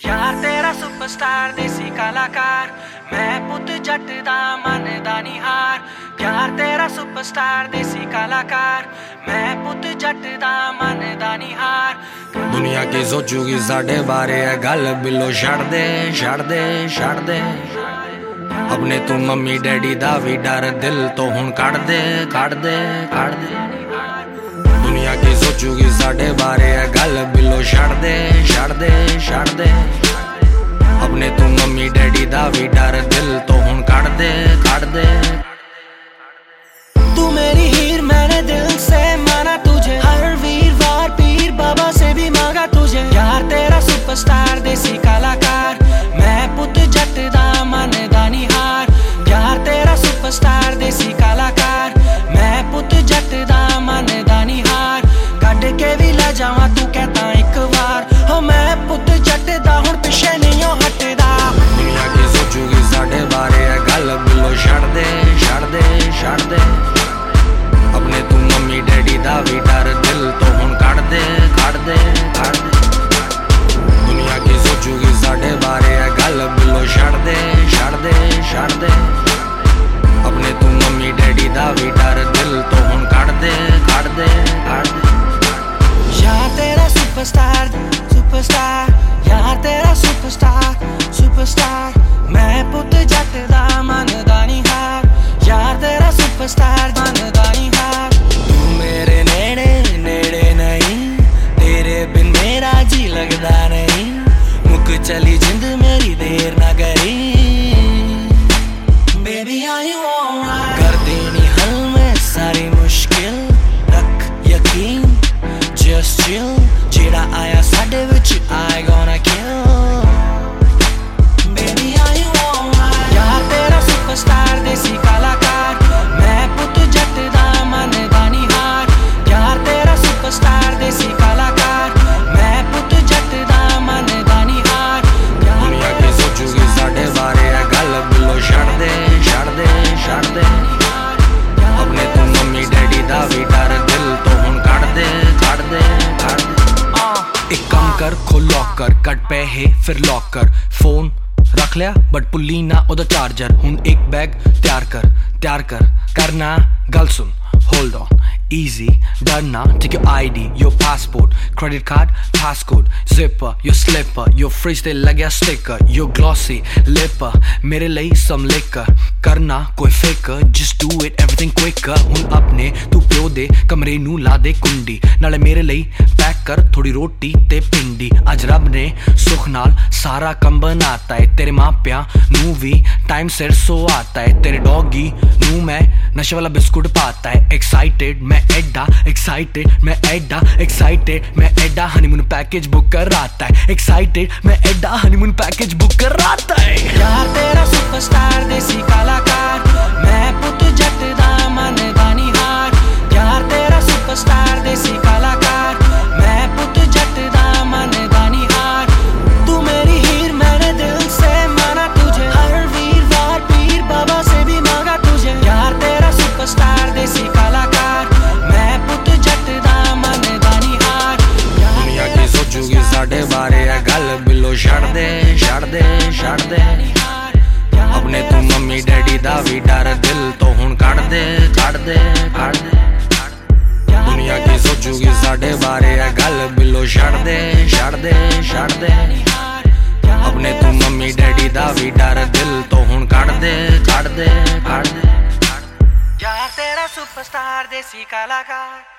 ਯਾਰ ਤੇਰਾ ਸੁਪਰਸਟਾਰ ਦੇਸੀ ਕਲਾਕਾਰ ਮੈਂ ਪੁੱਤ ਜੱਟ ਦਾ ਮੰਨਦਾ ਨਹੀਂ ਹਾਰ ਯਾਰ ਤੇਰਾ ਸੁਪਰਸਟਾਰ ਦੇਸੀ ਕਲਾਕਾਰ ਮੈਂ ਪੁੱਤ ਜੱਟ ਦਾ ਮੰਨਦਾ ਨਹੀਂ ਹਾਰ ਦੁਨੀਆ ਕੀ ਸੋਚੂਗੀ ਸਾਡੇ ਬਾਰੇ ਇਹ ਗੱਲ ਬਿੱਲੋ ਛੱਡ ਦੇ ਛੱਡ ਦੇ ਛੱਡ ਦੇ ਆਪਣੇ ਤੂੰ ਮੰਮੀ ਡੈਡੀ ਦਾ ਵੀ ਡਰ ਦਿਲ ਤੋਂ ਹੁਣ ਕੱਢ ਦੇ ਕੱਢ ਦੇ ਕੱਢ ਦੇ ਦੁਨੀਆ ਕੀ ਸੋਚੂਗੀ ਸਾਡੇ ਬਾਰੇ ਇਹ ਗੱਲ ਬਿੱਲੋ ਛੱਡ ਦੇ अपने तू मम्मी डैडी का भी डर दिल तो हूँ काट दे काट दे तू मेरी हीर मैंने दिल से माना तुझे हर वीर वीरवार पीर बाबा से भी मांगा तुझे यार तेरा सुपरस्टार ਛੱਡ ਦੇ ਛੱਡ ਦੇ ਛੱਡ ਦੇ ਆਪਣੇ ਤੂੰ ਮੰਮੀ ਡੈਡੀ ਦਾ ਵੀ ਡਰ ਦਿਲ ਤੋਂ ਹੁਣ ਕੱਢ ਦੇ ਕੱਢ ਦੇ ਕੱਢ ਦੇ ਯਾਰ ਤੇਰਾ ਸੁਪਰਸਟਾਰ ਸੁਪਰਸਟਾਰ ਯਾਰ ਤੇਰਾ ਸੁਪਰਸਟਾਰ ਸੁਪਰਸਟਾਰ ਮੈਂ ਪੁੱਤ ਜੱਟ ਦਾ ਮੰਨਦਾ ਨਹੀਂ ਹਾਰ। ਯਾਰ ਤੇਰਾ ਸੁਪਰਸਟਾਰ ਮੰਨਦਾ कर लॉक कर कट पे है फिर लॉक कर फ़ोन रख लिया बट पुली ना ओद चार्जर हूँ एक बैग तैयार कर तैयार कर. करना, गल सुन. होल्ड ऑन इजी डरना ठीक है I D yo passport credit card passcode zip yo slip यो फ्रिज ते लग स्टिक यो ग्लॉसी लिप मेरे लिए सम ਕਰਨਾ ਕੋਈ ਫਿਕਰ just do it, everything quicker ਹੁਣ ਆਪਣੇ ਤੂੰ ਪਿਓ ਦੇ ਕਮਰੇ ਨੂੰ ਲਾ ਦੇ ਕੁੰਡੀ। ਨਾਲੇ ਮੇਰੇ ਲਈ ਪੈਕ ਕਰ ਥੋੜੀ ਰੋਟੀ ਤੇ ਪਿੰਡੀ ਅੱਜ ਰੱਬ ਨੇ ਸੁਖ ਨਾਲ ਸਾਰਾ ਕੰਮ ਬਣਾਤਾ ਹੈ ਤੇਰੇ ਮਾਪਿਆਂ ਨੂੰ ਵੀ ਟਾਈਮ ਸਿਰ ਸੋ ਆਤਾ ਹੈ ਤੇਰੇ ਡੌਗੀ ਨੂੰ ਮੈਂ ਨਸ਼ੇ ਵਾਲਾ ਬਿਸਕੁਟ ਪਾਤਾ ਹੈ ਐਕਸਾਈਟਡ ਮੈਂ ਐਡਾ ਐਕਸਾਈਟਡ ਮੈਂ ਐਡਾ ਐਕਸਾਈਟਡ ਮੈਂ ਐਡਾ ਹਨੀਮੂਨ ਪੈਕੇਜ ਬੁੱਕ ਕਰਾਤਾ ਹੈ ਐਕਸਾਈਟਡ ਮੈਂ ਐਡਾ ਹਨੀਮੂਨ ਪੈਕੇਜ ਬੁੱਕ ਕਰਾਤਾ ਹੈ ਯਾਰ, ਤੇਰਾ ਸੁਪਰਸਟਾਰ ਦੇਸੀ ਸਟਾਰ ਮੈਂ ਪੁੱਤ ਜੱਟ ਦਾ ਮਨ ਦਾ ਨਿਹਾਰ ਯਾਰ ਤੇਰਾ ਸੁਪਰਸਟਾਰ ਦੇਸੀ ਕਲਾਕਾਰ ਮੈਂ ਪੁੱਤ ਜੱਟ ਦਾ ਮਨ ਦਾ ਨਿਹਾਰ ਤੂੰ ਮੇਰੀ ਹੀਰ ਮੈਨੇ ਦਿਲ ਸੇ ਮਾਨਾ ਤੁਝੇ ਹਰ ਵੀਰਵਾਰ ਪੀਰ ਬਾਬਾ ਸੇ ਵੀ ਮਾਂਗਾ ਤੁਝੇ ਯਾਰ ਤੇਰਾ ਸੁਪਰਸਟਾਰ ਦੇਸੀ ਕਲਾਕਾਰ ਮੈਂ ਪੁੱਤ ਜੱਟ ਦਾ ਮਨ ਦਾ ਨਿਹਾਰ ਦੁਨੀਆ ਕੀ ਸੋਚੂਗੀ ਸਾਡੇ ਬਾਰੇ ਇਹ ਗੱਲ ਬਿੱਲੋ ਛੱਡ ਦੇ ਛੱਡ ਦੇ ਛੱਡ ਦੇ ਡੈਡੀ ਵੀ ਡਰ ਦਿਲ ਤੋਂ ਹੁਣ ਕੱਢ ਦੇ ਕੱਢ ਦੇ ਕੱਢ ਦੇ ਦੁਨੀਆ ਕੀ ਸੋਚੂਗੀ ਸਾਡੇ ਬਾਰੇ ਆ ਗੱਲ ਬਿੱਲੋ ਛੱਡ ਦੇ ਛੱਡ ਦੇ ਛੱਡ ਦੇ ਆਪਣੇ ਤੂੰ ਮੰਮੀ ਡੈਡੀ ਦਾ ਵੀ ਡਰ ਦਿਲ ਤੋਂ ਹੁਣ ਕੱਢ ਦੇ ਕੱਢ ਦੇ ਕੱਢ ਦੇ ਯਾਰ ਤੇਰਾ ਸੁਪਰਸਟਾਰ ਦੇਸੀ ਕਲਾਕਾਰ।